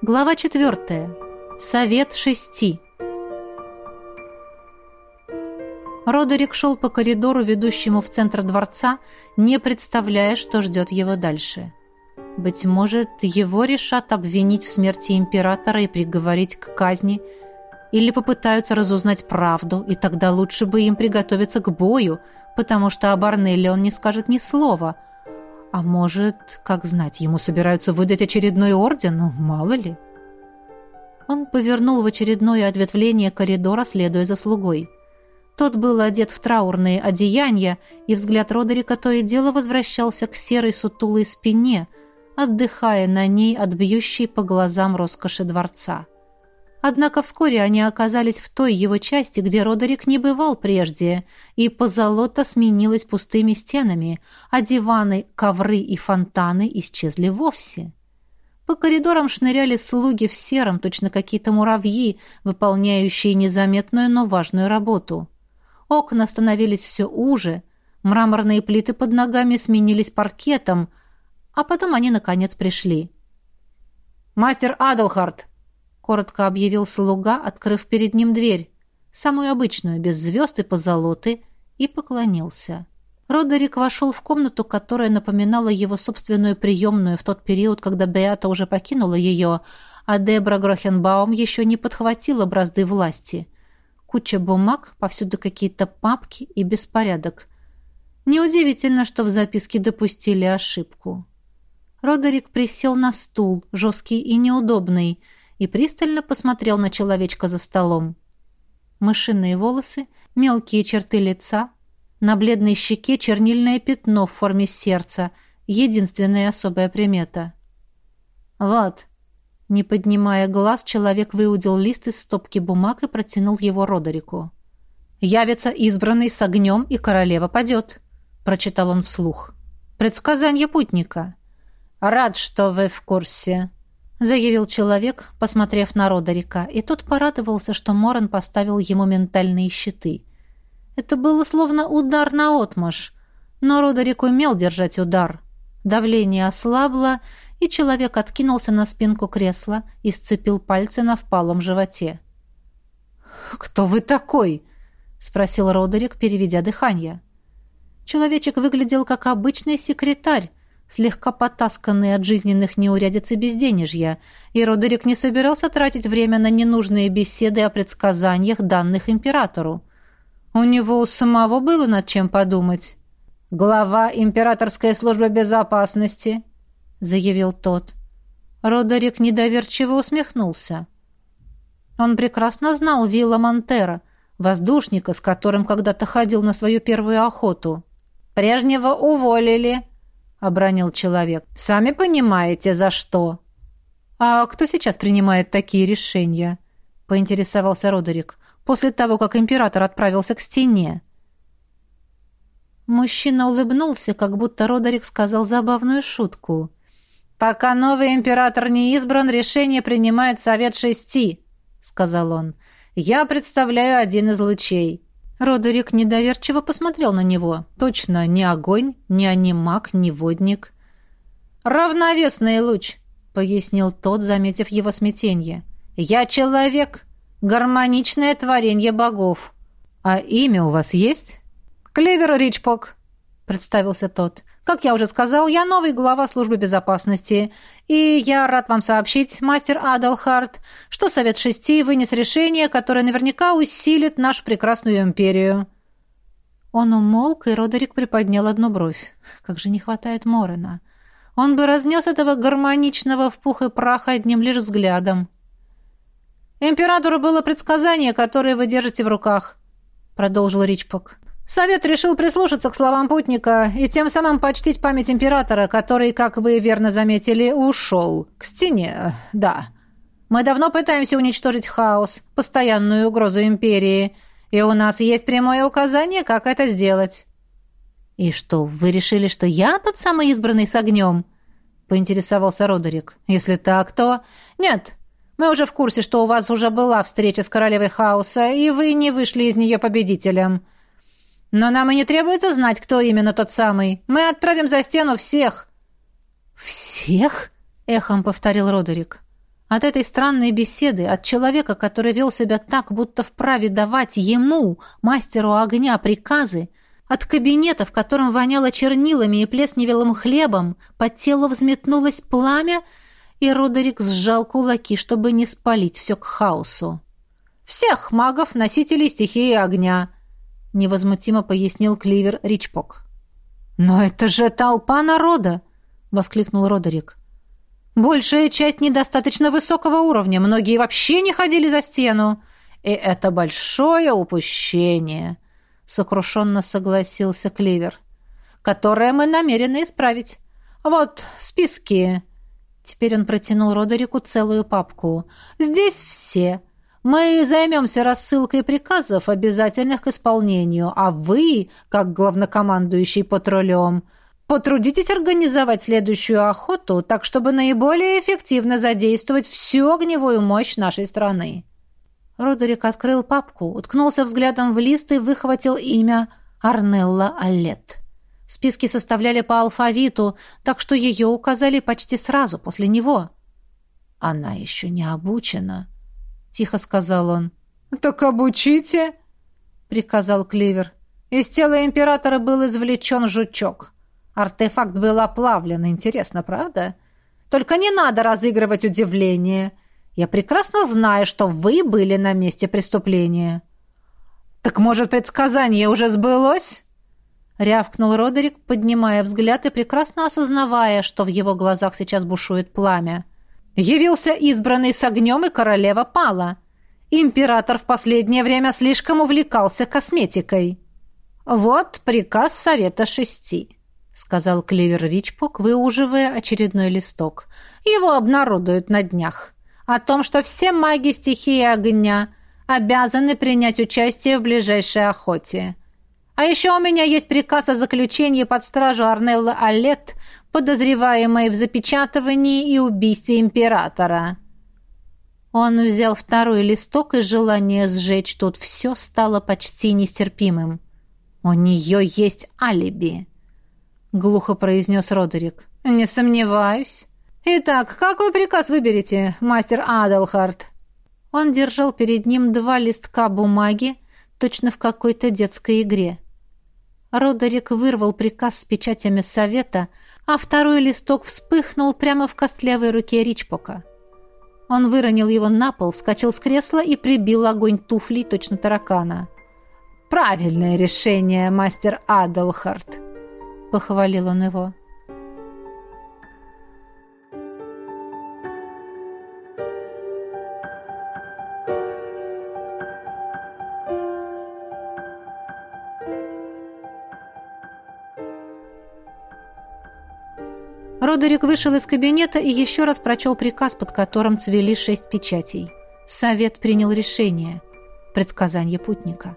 Глава четвертая. Совет шести. Родерик шел по коридору, ведущему в центр дворца, не представляя, что ждет его дальше. Быть может, его решат обвинить в смерти императора и приговорить к казни, или попытаются разузнать правду, и тогда лучше бы им приготовиться к бою, потому что об Арнелле он не скажет ни слова – а может, как знать, ему собираются выдать очередной орден? Ну, мало ли. Он повернул в очередное ответвление коридора, следуя за слугой. Тот был одет в траурные одеяния, и взгляд Родерика то и дело возвращался к серой сутулой спине, отдыхая на ней от бьющей по глазам роскоши дворца. — Однако вскоре они оказались в той его части, где Родерик не бывал прежде, и позолота сменилась пустыми стенами, а диваны, ковры и фонтаны исчезли вовсе. По коридорам шныряли слуги в сером, точно какие-то муравьи, выполняющие незаметную, но важную работу. Окна становились все уже, мраморные плиты под ногами сменились паркетом, а потом они, наконец, пришли. «Мастер Адлхарт!» Коротко объявил слуга, открыв перед ним дверь, самую обычную, без звезд и позолоты, и поклонился. Родерик вошел в комнату, которая напоминала его собственную приемную в тот период, когда Беата уже покинула ее, а Дебра Грохенбаум еще не подхватила бразды власти. Куча бумаг, повсюду какие-то папки и беспорядок. Неудивительно, что в записке допустили ошибку. Родерик присел на стул, жесткий и неудобный, и пристально посмотрел на человечка за столом. Мышиные волосы, мелкие черты лица, на бледной щеке чернильное пятно в форме сердца, единственная особая примета. «Вот», не поднимая глаз, человек выудил лист из стопки бумаг и протянул его Родерику. «Явится избранный с огнем, и королева падет», — прочитал он вслух. «Предсказание путника». «Рад, что вы в курсе», заявил человек, посмотрев на Родерика, и тот порадовался, что Моран поставил ему ментальные щиты. Это было словно удар на отмашь, но Родерик умел держать удар. Давление ослабло, и человек откинулся на спинку кресла и сцепил пальцы на впалом животе. «Кто вы такой?» — спросил Родерик, переведя дыхание. Человечек выглядел как обычный секретарь, слегка потасканный от жизненных неурядиц и безденежья, и Родерик не собирался тратить время на ненужные беседы о предсказаниях, данных императору. У него у самого было над чем подумать. «Глава императорской службы безопасности», — заявил тот. Родерик недоверчиво усмехнулся. Он прекрасно знал Вилла Монтера, воздушника, с которым когда-то ходил на свою первую охоту. «Прежнего уволили», — обронил человек. «Сами понимаете, за что». «А кто сейчас принимает такие решения?» — поинтересовался Родерик. «После того, как император отправился к стене». Мужчина улыбнулся, как будто Родерик сказал забавную шутку. «Пока новый император не избран, решение принимает Совет Шести», — сказал он. «Я представляю один из лучей. Родерик недоверчиво посмотрел на него. Точно, ни огонь, ни анимак, ни водник. «Равновесный луч», — пояснил тот, заметив его смятение. «Я человек, гармоничное творение богов». «А имя у вас есть?» «Клевер Ричпок», — представился тот. Как я уже сказал, я новый глава службы безопасности, и я рад вам сообщить, мастер Адалхарт, что Совет Шести вынес решение, которое наверняка усилит нашу прекрасную империю». Он умолк, и Родерик приподнял одну бровь. Как же не хватает Морена. Он бы разнес этого гармоничного в пух и прах одним лишь взглядом. «Императору было предсказание, которое вы держите в руках», — продолжил Ричпок. Совет решил прислушаться к словам путника и тем самым почтить память императора, который, как вы верно заметили, ушел к стене. Да. Мы давно пытаемся уничтожить хаос, постоянную угрозу империи, и у нас есть прямое указание, как это сделать. И что, вы решили, что я тот самый избранный с огнем? поинтересовался Родерик. Если так, то нет. Мы уже в курсе, что у вас уже была встреча с королевой хаоса, и вы не вышли из нее победителем. Но нам и не требуется знать, кто именно тот самый. Мы отправим за стену всех». «Всех?» — эхом повторил Родерик. От этой странной беседы, от человека, который вел себя так, будто вправе давать ему, мастеру огня, приказы, от кабинета, в котором воняло чернилами и плесневелым хлебом, по телу взметнулось пламя, и Родерик сжал кулаки, чтобы не спалить все к хаосу. «Всех магов, носителей стихии огня», — невозмутимо пояснил Кливер Ричпок. «Но это же толпа народа!» — воскликнул Родерик. «Большая часть недостаточно высокого уровня, многие вообще не ходили за стену. И это большое упущение», — сокрушенно согласился Кливер, «которое мы намерены исправить. Вот списки». Теперь он протянул Родерику целую папку. «Здесь все. Мы займемся рассылкой приказов, обязательных к исполнению, а вы, как главнокомандующий патрулем, потрудитесь организовать следующую охоту, так чтобы наиболее эффективно задействовать всю огневую мощь нашей страны». Родерик открыл папку, уткнулся взглядом в лист и выхватил имя Арнелла Аллет. Списки составляли по алфавиту, так что ее указали почти сразу после него. «Она еще не обучена», — тихо сказал он. «Так обучите», — приказал Кливер. «Из тела императора был извлечен жучок. Артефакт был оплавлен. Интересно, правда? Только не надо разыгрывать удивление. Я прекрасно знаю, что вы были на месте преступления». «Так, может, предсказание уже сбылось?» Рявкнул Родерик, поднимая взгляд и прекрасно осознавая, что в его глазах сейчас бушует пламя. Явился избранный с огнем, и королева пала. Император в последнее время слишком увлекался косметикой. «Вот приказ Совета Шести», — сказал Кливер Ричпок, выуживая очередной листок. «Его обнародуют на днях. О том, что все маги стихии огня обязаны принять участие в ближайшей охоте. А еще у меня есть приказ о заключении под стражу Арнелла Аллет подозреваемой в запечатывании и убийстве императора. Он взял второй листок, и желание сжечь тут все стало почти нестерпимым. «У нее есть алиби», — глухо произнес Родерик. «Не сомневаюсь. Итак, какой приказ выберете, мастер Адалхарт?» Он держал перед ним два листка бумаги, точно в какой-то детской игре. Родерик вырвал приказ с печатями совета, а второй листок вспыхнул прямо в костлявой руке Ричпока. Он выронил его на пол, вскочил с кресла и прибил огонь туфлей точно таракана. «Правильное решение, мастер Адлхарт!» — похвалил он его. Родерик вышел из кабинета и еще раз прочел приказ, под которым цвели шесть печатей. Совет принял решение. Предсказание путника.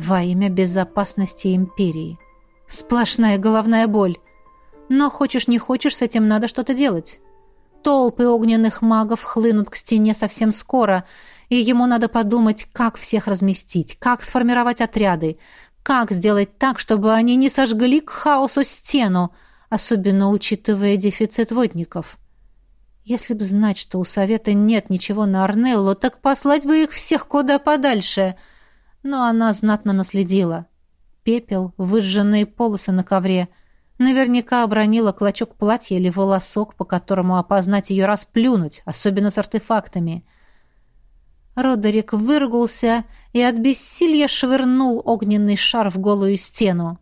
Во имя безопасности империи. Сплошная головная боль. Но хочешь не хочешь, с этим надо что-то делать. Толпы огненных магов хлынут к стене совсем скоро, и ему надо подумать, как всех разместить, как сформировать отряды, как сделать так, чтобы они не сожгли к хаосу стену, особенно учитывая дефицит водников. Если б знать, что у совета нет ничего на Арнеллу, так послать бы их всех куда подальше. Но она знатно наследила. Пепел, выжженные полосы на ковре. Наверняка обронила клочок платья или волосок, по которому опознать ее расплюнуть, особенно с артефактами. Родерик выругался и от бессилья швырнул огненный шар в голую стену.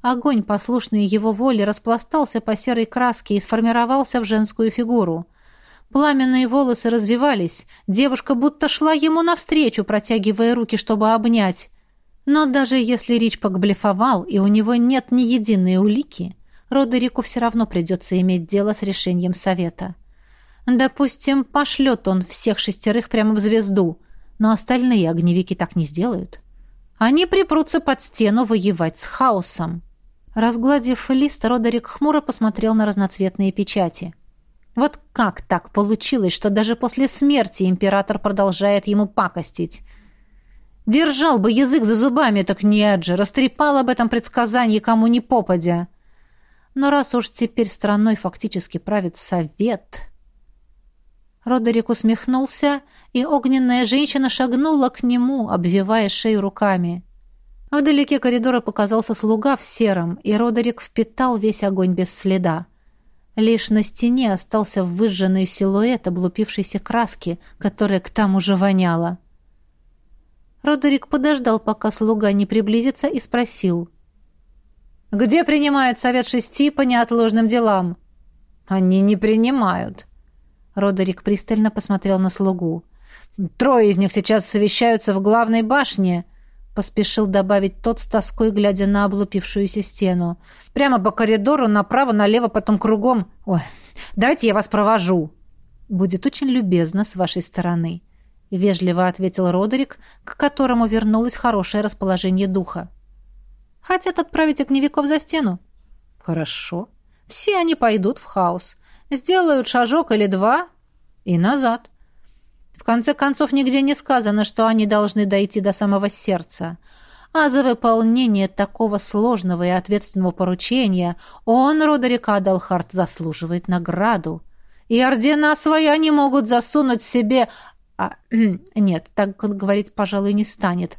Огонь, послушный его воле, распластался по серой краске и сформировался в женскую фигуру. Пламенные волосы развивались, девушка будто шла ему навстречу, протягивая руки, чтобы обнять. Но даже если Ричпок блефовал, и у него нет ни единой улики, Родерику все равно придется иметь дело с решением совета. Допустим, пошлет он всех шестерых прямо в звезду, но остальные огневики так не сделают. Они припрутся под стену воевать с хаосом. Разгладив лист, Родерик хмуро посмотрел на разноцветные печати. Вот как так получилось, что даже после смерти император продолжает ему пакостить? Держал бы язык за зубами, так нет же, растрепал об этом предсказании кому ни попадя. Но раз уж теперь страной фактически правит совет... Родерик усмехнулся, и огненная женщина шагнула к нему, обвивая шею руками. Вдалеке коридора показался слуга в сером, и Родерик впитал весь огонь без следа. Лишь на стене остался выжженный силуэт облупившейся краски, которая к тому же воняла. Родерик подождал, пока слуга не приблизится, и спросил. «Где принимает совет шести по неотложным делам?» «Они не принимают». Родерик пристально посмотрел на слугу. «Трое из них сейчас совещаются в главной башне», — поспешил добавить тот с тоской, глядя на облупившуюся стену. «Прямо по коридору, направо, налево, потом кругом. Ой, давайте я вас провожу». «Будет очень любезно с вашей стороны», — вежливо ответил Родерик, к которому вернулось хорошее расположение духа. «Хотят отправить огневиков за стену?» «Хорошо. Все они пойдут в хаос. Сделают шажок или два и назад. В конце концов, нигде не сказано, что они должны дойти до самого сердца. А за выполнение такого сложного и ответственного поручения он, Родерик Адалхарт, заслуживает награду. И ордена свои они могут засунуть себе, а, нет, так говорить, пожалуй, не станет.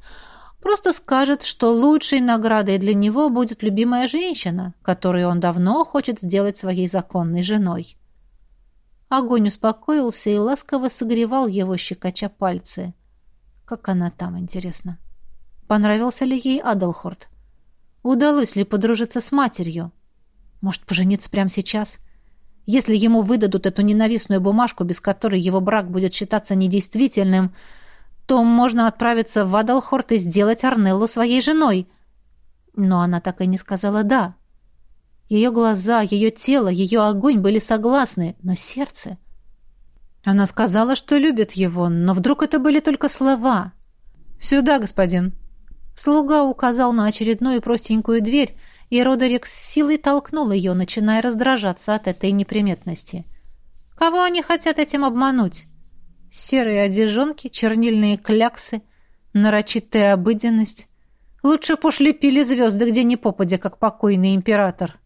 Просто скажет, что лучшей наградой для него будет любимая женщина, которую он давно хочет сделать своей законной женой. Огонь успокоился и ласково согревал его, щекоча пальцы. Как она там, интересно? Понравился ли ей Адалхорд? Удалось ли подружиться с матерью? Может, пожениться прямо сейчас? — если ему выдадут эту ненавистную бумажку, без которой его брак будет считаться недействительным, то можно отправиться в Адалхорт и сделать Арнеллу своей женой. Но она так и не сказала «да». Ее глаза, ее тело, ее огонь были согласны, но сердце... Она сказала, что любит его, но вдруг это были только слова. «Сюда, господин». Слуга указал на очередную простенькую дверь, и Родерик с силой толкнул ее, начиная раздражаться от этой неприметности. Кого они хотят этим обмануть? Серые одежонки, чернильные кляксы, нарочитая обыденность. Лучше пошли пили звезды, где ни попадя, как покойный император.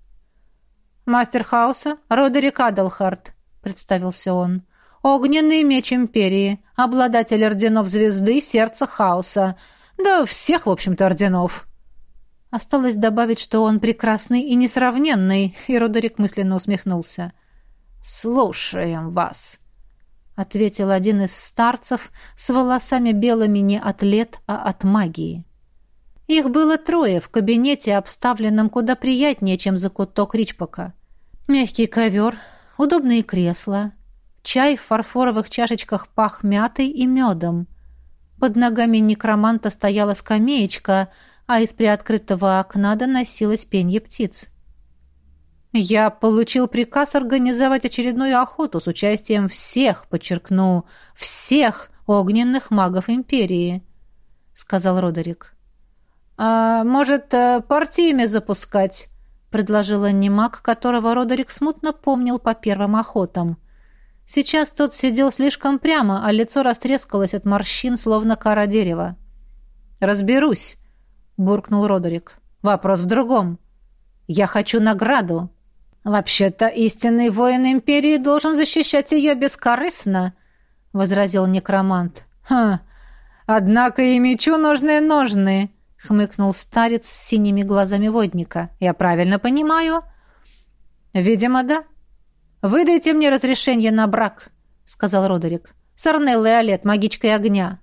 «Мастер хаоса Родерик Адалхарт», — представился он. «Огненный меч империи, обладатель орденов звезды, сердца хаоса. Да всех, в общем-то, орденов». Осталось добавить, что он прекрасный и несравненный, и Родерик мысленно усмехнулся. «Слушаем вас», — ответил один из старцев с волосами белыми не от лет, а от магии. Их было трое в кабинете, обставленном куда приятнее, чем за куток Ричпока. Мягкий ковер, удобные кресла, чай в фарфоровых чашечках пах мятой и медом. Под ногами некроманта стояла скамеечка — а из приоткрытого окна доносилось пенье птиц. «Я получил приказ организовать очередную охоту с участием всех, подчеркну, всех огненных магов Империи», — сказал Родерик. «А может, э, партиями запускать?» — предложила немаг, которого Родерик смутно помнил по первым охотам. Сейчас тот сидел слишком прямо, а лицо растрескалось от морщин, словно кора дерева. «Разберусь», — буркнул Родерик. «Вопрос в другом. Я хочу награду. Вообще-то истинный воин Империи должен защищать ее бескорыстно», — возразил некромант. «Хм, однако и мечу нужны ножны», — хмыкнул старец с синими глазами водника. «Я правильно понимаю?» «Видимо, да». «Выдайте мне разрешение на брак», — сказал Родерик. «С Арнеллой Олет, магичкой огня».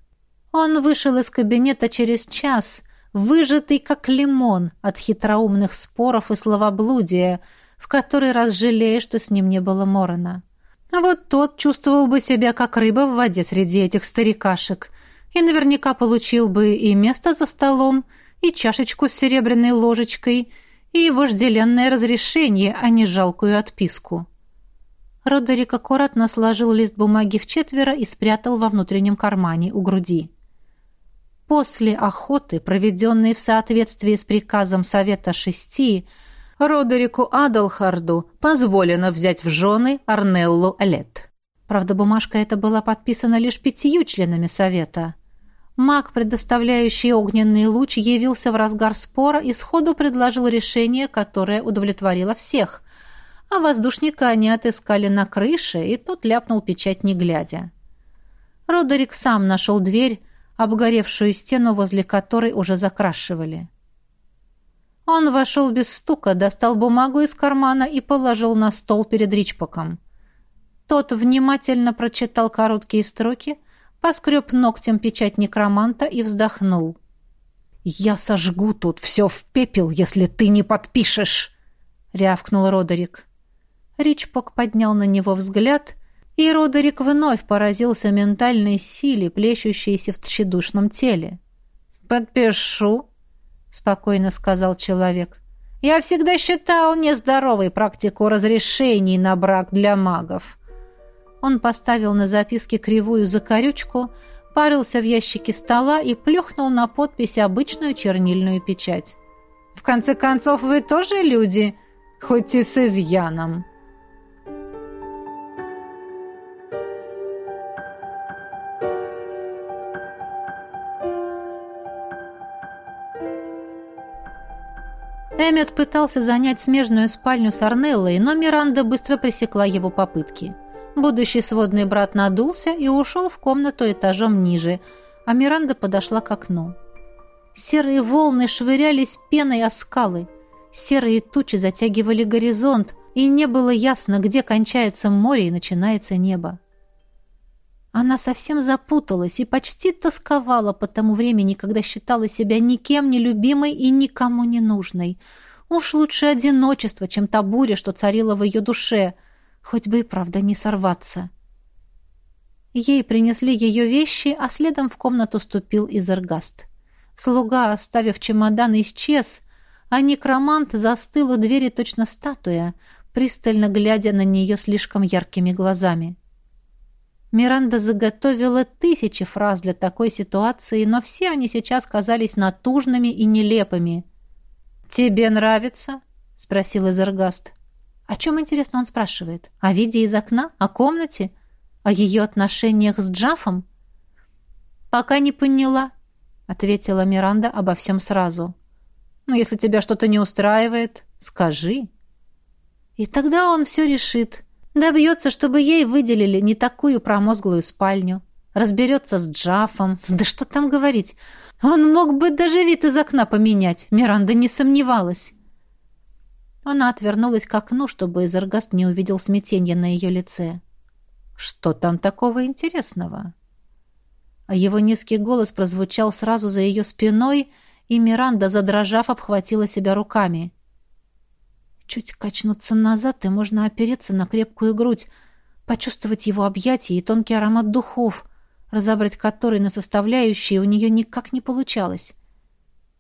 Он вышел из кабинета через час, выжатый как лимон от хитроумных споров и словоблудия, в который раз жалея, что с ним не было Морона. А вот тот чувствовал бы себя как рыба в воде среди этих старикашек и наверняка получил бы и место за столом, и чашечку с серебряной ложечкой, и вожделенное разрешение, а не жалкую отписку. Родерик аккуратно сложил лист бумаги в четверо и спрятал во внутреннем кармане у груди. После охоты, проведенной в соответствии с приказом Совета Шести, Родерику Адалхарду позволено взять в жены Арнеллу Элет. Правда, бумажка эта была подписана лишь пятью членами Совета. Маг, предоставляющий огненный луч, явился в разгар спора и сходу предложил решение, которое удовлетворило всех. а воздушника они отыскали на крыше, и тот ляпнул печать не глядя. Родерик сам нашел дверь, обгоревшую стену, возле которой уже закрашивали. Он вошел без стука, достал бумагу из кармана и положил на стол перед Ричпоком. Тот внимательно прочитал короткие строки, поскреб ногтем печать некроманта и вздохнул. «Я сожгу тут все в пепел, если ты не подпишешь!» — рявкнул Родерик. Ричпок поднял на него взгляд и Родерик вновь поразился ментальной силе, плещущейся в тщедушном теле. «Подпишу», — спокойно сказал человек. «Я всегда считал нездоровой практику разрешений на брак для магов». Он поставил на записке кривую закорючку, парился в ящике стола и плюхнул на подпись обычную чернильную печать. «В конце концов, вы тоже люди, хоть и с изъяном». Эммет пытался занять смежную спальню с Арнеллой, но Миранда быстро пресекла его попытки. Будущий сводный брат надулся и ушел в комнату этажом ниже, а Миранда подошла к окну. Серые волны швырялись пеной о скалы. Серые тучи затягивали горизонт, и не было ясно, где кончается море и начинается небо. Она совсем запуталась и почти тосковала по тому времени, когда считала себя никем не любимой и никому не нужной. Уж лучше одиночество, чем та буря, что царила в ее душе. Хоть бы и правда не сорваться. Ей принесли ее вещи, а следом в комнату ступил Изергаст. Слуга, оставив чемодан, исчез, а некромант застыл у двери точно статуя, пристально глядя на нее слишком яркими глазами. Миранда заготовила тысячи фраз для такой ситуации, но все они сейчас казались натужными и нелепыми. «Тебе нравится?» — спросил Эзергаст. «О чем, интересно, он спрашивает? О виде из окна? О комнате? О ее отношениях с Джафом?» «Пока не поняла», — ответила Миранда обо всем сразу. «Ну, если тебя что-то не устраивает, скажи». «И тогда он все решит», Добьется, чтобы ей выделили не такую промозглую спальню. Разберется с Джафом. Да что там говорить. Он мог бы даже вид из окна поменять. Миранда не сомневалась. Она отвернулась к окну, чтобы Эзергаст не увидел смятения на ее лице. «Что там такого интересного?» А его низкий голос прозвучал сразу за ее спиной, и Миранда, задрожав, обхватила себя руками. Чуть качнуться назад, и можно опереться на крепкую грудь, почувствовать его объятия и тонкий аромат духов, разобрать который на составляющие у нее никак не получалось.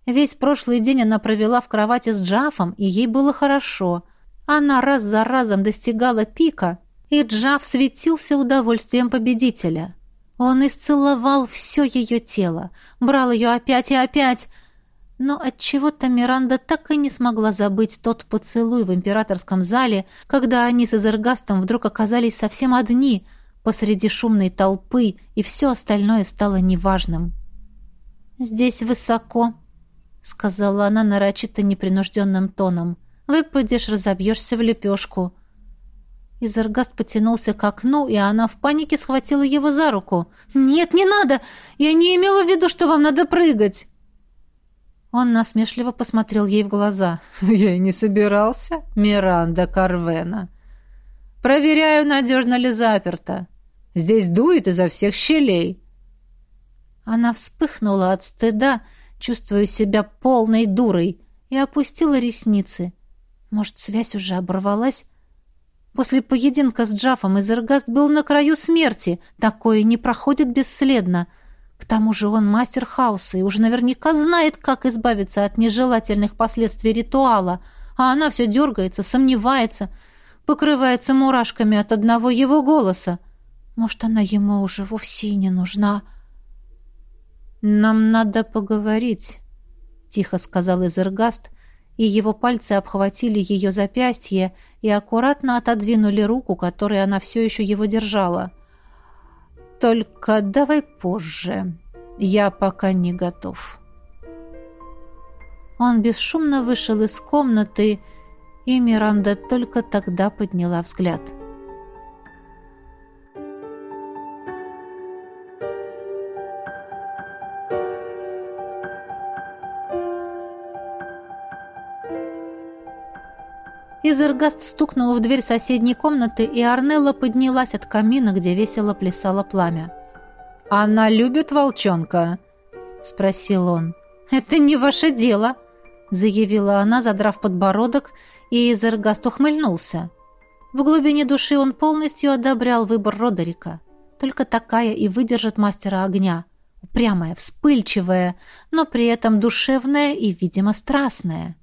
Весь прошлый день она провела в кровати с Джафом, и ей было хорошо. Она раз за разом достигала пика, и Джаф светился удовольствием победителя. Он исцеловал все ее тело, брал ее опять и опять, но от чего то Миранда так и не смогла забыть тот поцелуй в императорском зале, когда они с Эзергастом вдруг оказались совсем одни посреди шумной толпы, и все остальное стало неважным. «Здесь высоко», — сказала она нарочито непринужденным тоном. «Выпадешь, разобьешься в лепешку». Изергаст потянулся к окну, и она в панике схватила его за руку. «Нет, не надо! Я не имела в виду, что вам надо прыгать!» Он насмешливо посмотрел ей в глаза. «Я и не собирался, Миранда Карвена. Проверяю, надежно ли заперто. Здесь дует изо всех щелей». Она вспыхнула от стыда, чувствуя себя полной дурой, и опустила ресницы. Может, связь уже оборвалась? После поединка с Джафом Изергаст был на краю смерти. Такое не проходит бесследно. — к тому же он мастер хаоса и уже наверняка знает, как избавиться от нежелательных последствий ритуала, а она все дергается, сомневается, покрывается мурашками от одного его голоса. Может, она ему уже вовсе не нужна. «Нам надо поговорить», — тихо сказал Изергаст, и его пальцы обхватили ее запястье и аккуратно отодвинули руку, которой она все еще его держала. — только давай позже. Я пока не готов. Он бесшумно вышел из комнаты, И Миранда только тогда подняла взгляд. Изергаст стукнул в дверь соседней комнаты, и Арнелла поднялась от камина, где весело плясало пламя. «Она любит волчонка?» — спросил он. «Это не ваше дело», — заявила она, задрав подбородок, и Изергаст ухмыльнулся. В глубине души он полностью одобрял выбор Родерика. Только такая и выдержит мастера огня. Упрямая, вспыльчивая, но при этом душевная и, видимо, страстная.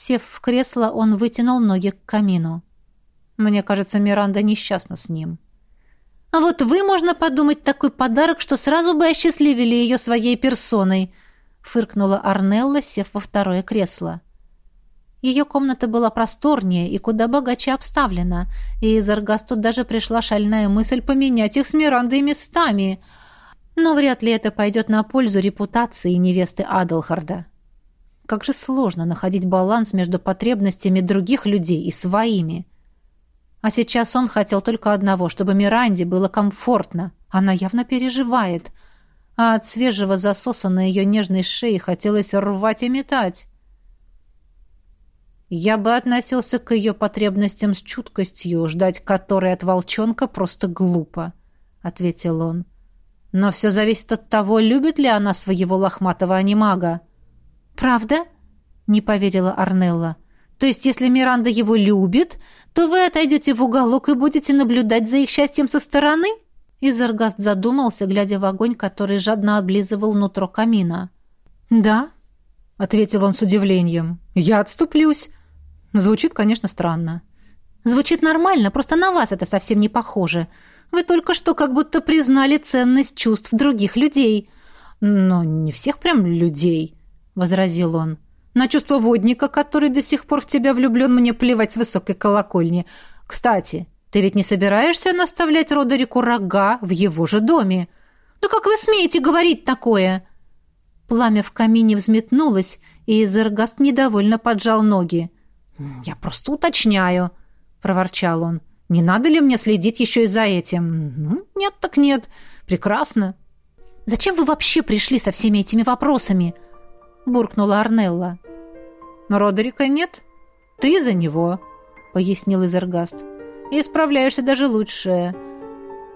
Сев в кресло, он вытянул ноги к камину. Мне кажется, Миранда несчастна с ним. А вот вы, можно подумать, такой подарок, что сразу бы осчастливили ее своей персоной, фыркнула Арнелла, сев во второе кресло. Ее комната была просторнее и куда богаче обставлена, и из Аргасту даже пришла шальная мысль поменять их с Мирандой местами. Но вряд ли это пойдет на пользу репутации невесты Адлхарда. Как же сложно находить баланс между потребностями других людей и своими. А сейчас он хотел только одного, чтобы Миранде было комфортно. Она явно переживает. А от свежего засоса на ее нежной шее хотелось рвать и метать. Я бы относился к ее потребностям с чуткостью, ждать которой от волчонка просто глупо, — ответил он. Но все зависит от того, любит ли она своего лохматого анимага. «Правда?» — не поверила Арнелла. «То есть, если Миранда его любит, то вы отойдете в уголок и будете наблюдать за их счастьем со стороны?» Изергаст задумался, глядя в огонь, который жадно облизывал нутро камина. «Да», — ответил он с удивлением. «Я отступлюсь». Звучит, конечно, странно. «Звучит нормально, просто на вас это совсем не похоже. Вы только что как будто признали ценность чувств других людей». «Но не всех прям людей», возразил он. На чувство водника, который до сих пор в тебя влюблен, мне плевать с высокой колокольни. Кстати, ты ведь не собираешься наставлять Родерику рога в его же доме? Ну как вы смеете говорить такое? Пламя в камине взметнулось, и Изергаст недовольно поджал ноги. «Я просто уточняю», — проворчал он. «Не надо ли мне следить еще и за этим?» «Ну, нет так нет. Прекрасно». «Зачем вы вообще пришли со всеми этими вопросами?» Буркнула Арнелла. «Родерика нет? Ты за него», — пояснил Изергаст. «И справляешься даже лучше.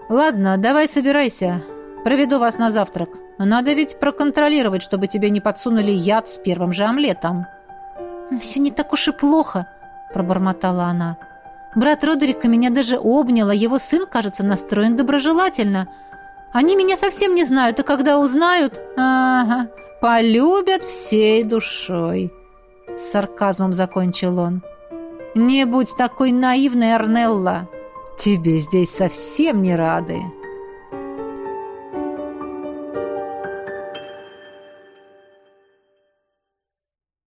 Ладно, давай собирайся. Проведу вас на завтрак. Надо ведь проконтролировать, чтобы тебе не подсунули яд с первым же омлетом». «Все не так уж и плохо», — пробормотала она. «Брат Родерика меня даже обнял, а его сын, кажется, настроен доброжелательно. Они меня совсем не знают, а когда узнают... Ага, полюбят всей душой», — с сарказмом закончил он. «Не будь такой наивной, Арнелла. Тебе здесь совсем не рады».